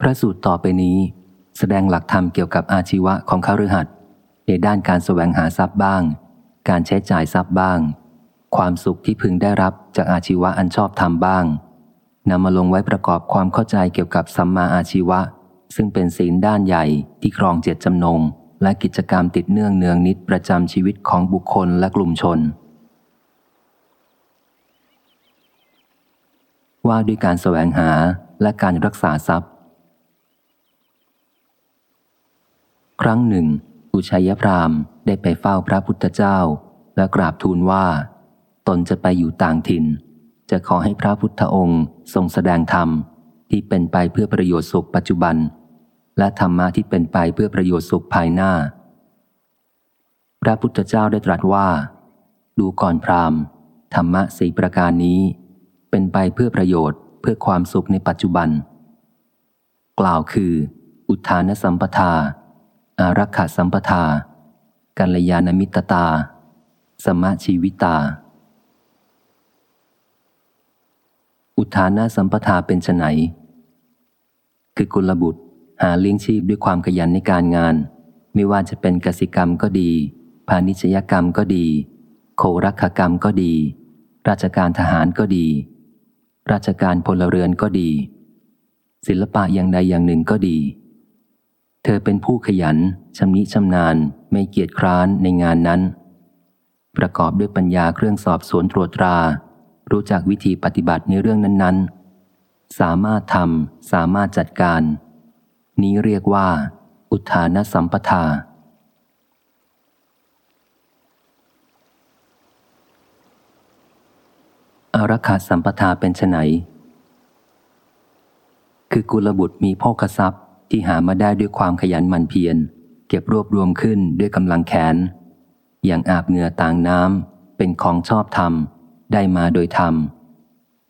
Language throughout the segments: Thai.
พระสูตรต่อไปนี้ แสดงหลักธรรมเกี่ยวกับอาชีวะของคฤหัสถ์ในด้านการแสวงหาทรัพย์บ้าง การใช้จ่ายทรัพย์บ้าง ความสุขที่พึงได้รับจากอาชีวะอันชอบธรรมบ้างนำมาลงไว้ประกอบความเข้าใจเกี่ยวกับสัมมาอาชีวะ ซึ่งเป็นศีลด้านใหญ่ที่ครองเจตจำนง และกิจกรรมติดเนื่องเนืองนิดประจำชีวิตของบุคคลและกลุ่มชน ว่าด้วยการแสวงหาและการรักษาทรัพย์ รั้งหนึ่งอุชัยพรามได้ไปเฝ้าพระพุทธเจ้า และกราบทูลว่า ตนจะไปอยู่ต่างถิ่น จะขอให้พระพุทธองค์ทรงแสดงธรรมที่เป็นไปเพื่อประโยชน์สุขปัจจุบัน และธรรมะที่เป็นไปเพื่อประโยชน์สุขภายหน้า พระพุทธเจ้าได้ตรัสว่า ดูก่อนพรามธรรมะสีประการนี้ เป็นไปเพื่อประโยชน์เพื่อความสุขในปัจจุบัน กล่าวคือ อุทานสัมปทา อารักขาสัมปทา กัลยาณมิตรตา สมะชีวิตา อุทานะสัมปทาเป็นไนคือกุลบุตรหาเลี้ยงชีพด้วยความขยันในการงาน ไม่ว่าจะเป็นกสิกรรมก็ดี พาณิชยกรรมก็ดี โครักกรรมก็ดี ราชการทหารก็ดี ราชการพลเรือนก็ดี ศิลปะอย่างใดอย่างหนึ่งก็ดี เธอเป็นผู้ขยันชำนิชำนาญ ไม่เกียจคร้านในงานนั้น ประกอบด้วยปัญญาเครื่องสอบสวนตรวจตรา รู้จักวิธีปฏิบัติในเรื่องนั้นๆ สามารถทำสามารถจัดการ นี้เรียกว่า อุทานสัมปทาอารักขาสัมปทาเป็นไนคือกุลบุตรมีพ่อกทรัพย์ ที่หามาได้ด้วยความขยันหมั่นเพียร เก็บรวบรวมขึ้นด้วยกำลังแขน อย่างอาบเหงื่อต่างน้ำเป็นของชอบธรรม ได้มาโดยธรรม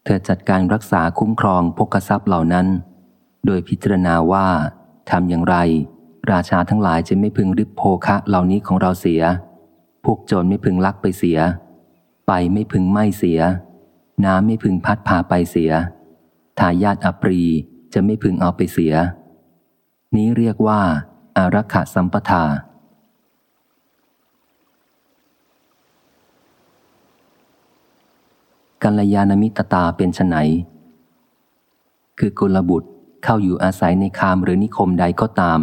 เธอจัดการรักษาคุ้มครองพกทรัพย์เหล่านั้น โดยพิจารณาว่าทำอย่างไร ราชาทั้งหลายจะไม่พึงริบโภคะเหล่านี้ของเราเสีย พวกโจรไม่พึงลักไปเสียไฟไม่พึงไหม้เสีย น้ำไม่พึงพัดพาไปเสียทายาทอปรีจะไม่พึงเอาไปเสีย นี้เรียกว่า อารักขาสัมปทา กัลยาณมิตรตาเป็นไนคือกุลบุตรเข้าอยู่อาศัยในคามหรือนิคมใดก็ตาม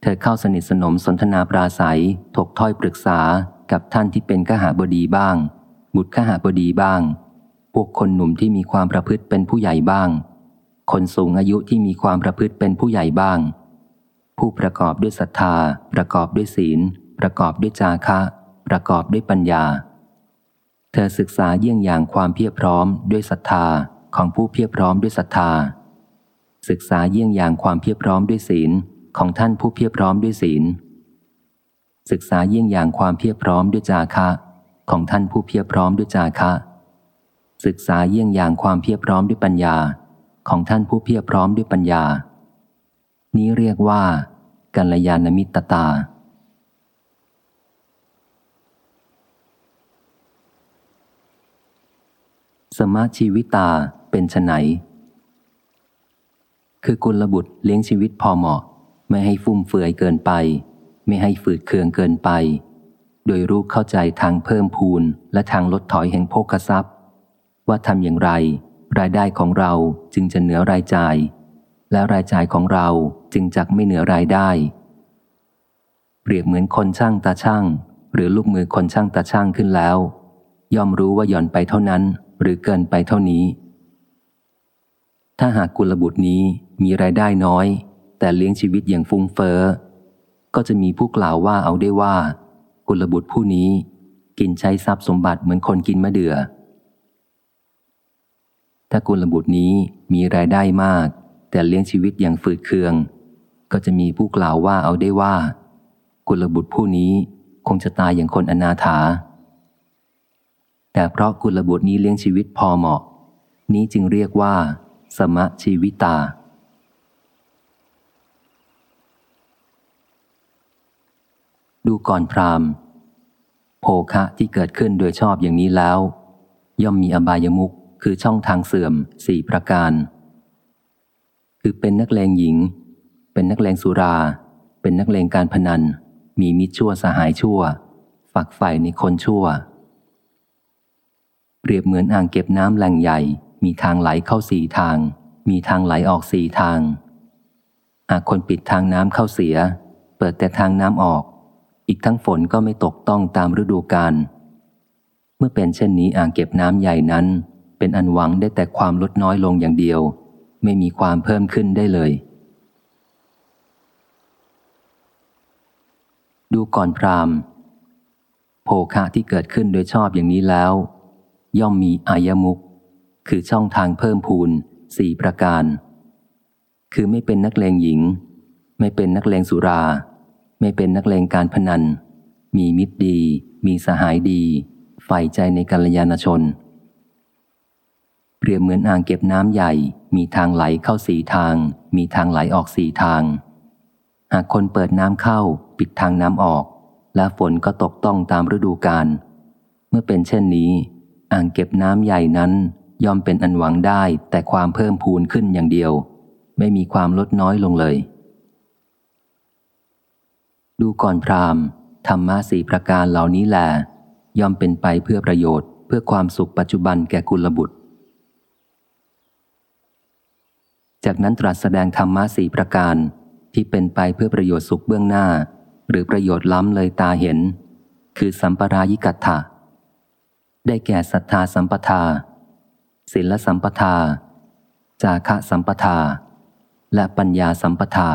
เธอเข้าสนิทสนมสนทนาปราศัย ถกถ้อยปรึกษากับท่านที่เป็นขหาบดีบ้าง บุตรขหาบดีบ้าง พวกคนหนุ่มที่มีความประพฤติเป็นผู้ใหญ่บ้าง คนสูงอายุที่มีความประพฤติเป็นผู้ใหญ่บ้าง ผู้ประกอบด้วยศรัทธา ประกอบด้วยศีล ประกอบด้วยจาคะ ประกอบด้วยปัญญา เธอศึกษาเยี่ยงอย่างความเพียรพร้อมด้วยศรัทธาของผู้เพียรพร้อมด้วยศรัทธา ศึกษาเยี่ยงอย่างความเพียรพร้อมด้วยศีลของท่านผู้เพียรพร้อมด้วยศีล ศึกษาเยี่ยงอย่างความเพียรพร้อมด้วยจาคะ ของท่านผู้เพียรพร้อมด้วยจาคะ ศึกษาเยี่ยงอย่างความเพียรพร้อมด้วยปัญญา ของท่านผู้เพียรพร้อมด้วยปัญญา นี้เรียกว่า กัลยาณมิตรตา สมาชีวิตาเป็นไนคือกุลบุตรเลี้ยงชีวิตพอเหมาะ ไม่ให้ฟุ่มเฟือยเกินไป ไม่ให้ฝืดเคืองเกินไป โดยรู้เข้าใจทางเพิ่มพูนและทางลดถอยแห่งโภคทรัพย์ ว่าทำอย่างไร รายได้ของเราจึงจะเหนือรายจ่าย และรายจ่ายของเราจึงจักไม่เหนือรายได้ เปรียบเหมือนคนช่างตาช่าง หรือลูกมือคนช่างตาช่างขึ้นแล้ว ย่อมรู้ว่าหย่อนไปเท่านั้น หรือเกินไปเท่านี้ ถ้าหากกุลบุตรนี้มีรายได้น้อย แต่เลี้ยงชีวิตอย่างฟุ้งเฟอ้อก็จะมีผู้กล่าวว่าเอาได้ว่า กุลบุตรผู้นี้กินใช้ทรัพย์สมบัติเหมือนคนกินมะเดือ่อถ้ากุลบุตรนี้มีรายได้มาก แต่เลี้ยงชีวิตอย่างฝืดเคือง ก็จะมีผู้กล่าวว่าเอาได้ว่า กุลบุตรผู้นี้คงจะตายอย่างคนอนาถา แต่เพราะกุลบุตรนี้เลี้ยงชีวิตพอเหมาะ นี้จึงเรียกว่า สมะชีวิตา ดูก่อนพรามโภคะที่เกิดขึ้นโดยชอบอย่างนี้แล้ว ย่อมมีอบายมุขคือช่องทางเสื่อมสี่ประการ คือเป็นนักเลงหญิง เป็นนักเลงสุรา เป็นนักเลงการพนัน มีมิตรชั่วสหายชั่ว ฝักใฝ่ในคนชั่ว เปรียบเหมือนอ่างเก็บน้ำแหล่งใหญ่ มีทางไหลเข้าสี่ทาง มีทางไหลออกสี่ทาง หากคนปิดทางน้ำเข้าเสีย เปิดแต่ทางน้ำออก อีกทั้งฝนก็ไม่ตกต้องตามฤดูกาล เมื่อเป็นเช่นนี้อ่างเก็บน้ำใหญ่นั้น เป็นอันหวังได้แต่ความลดน้อยลงอย่างเดียว ไม่มีความเพิ่มขึ้นได้เลย ดูก่อนพรามโภคะที่เกิดขึ้นโดยชอบอย่างนี้แล้ว ย่อมมีอายมุก คือช่องทางเพิ่มพูนสี่ประการ คือไม่เป็นนักเลงหญิง ไม่เป็นนักเลงสุรา ไม่เป็นนักเลงการพนัน มีมิตรดี มีสหายดี ใฝ่ใจในกัลยาณชน เปรียบเหมือนอ่างเก็บน้ำใหญ่ มีทางไหลเข้าสี่ทาง มีทางไหลออกสี่ทาง หากคนเปิดน้ำเข้า ปิดทางน้ำออก และฝนก็ตกต้องตามฤดูกาล เมื่อเป็นเช่นนี้ อ่างเก็บน้ำใหญ่นั้นย่อมเป็นอันหวังได้แต่ความเพิ่มพูนขึ้นอย่างเดียว ไม่มีความลดน้อยลงเลย ดูก่อนพรามธรรมะสี่ประการเหล่านี้แหละย่อมเป็นไปเพื่อประโยชน์ เพื่อความสุขปัจจุบันแก่กุลบุตร จากนั้นตรัสแสดงธรรมะสี่ประการ ที่เป็นไปเพื่อประโยชน์สุขเบื้องหน้า หรือประโยชน์ล้ำเลยตาเห็น คือสัมปรายิกัตถะได้แก่ศรัทธาสัมปทาศีลสัมปทา จาคะสัมปทา และปัญญาสัมปทา